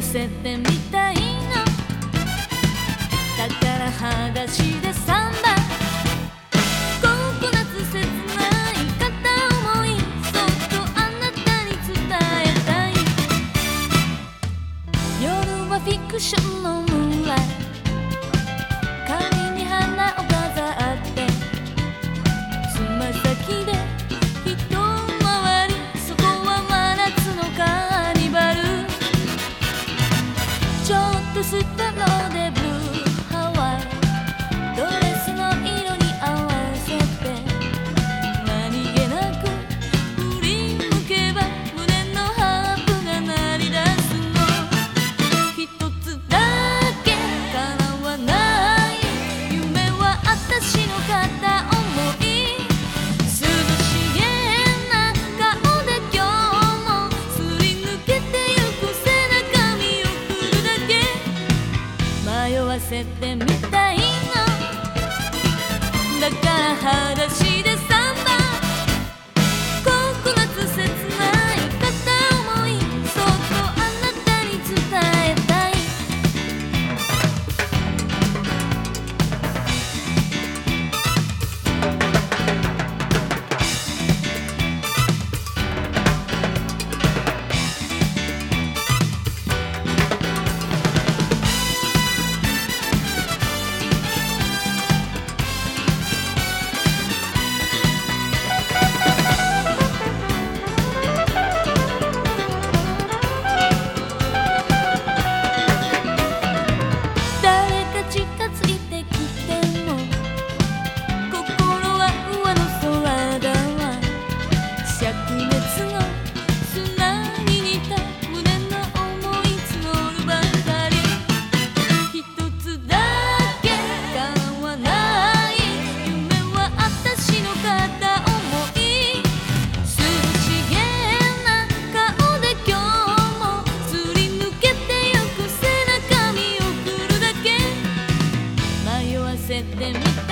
かせてみたいの。だから裸足でサンバ。ココナツ切ない片思い。そっとあなたに伝えたい。夜はフィクションのムーライト It's the. with me. de mi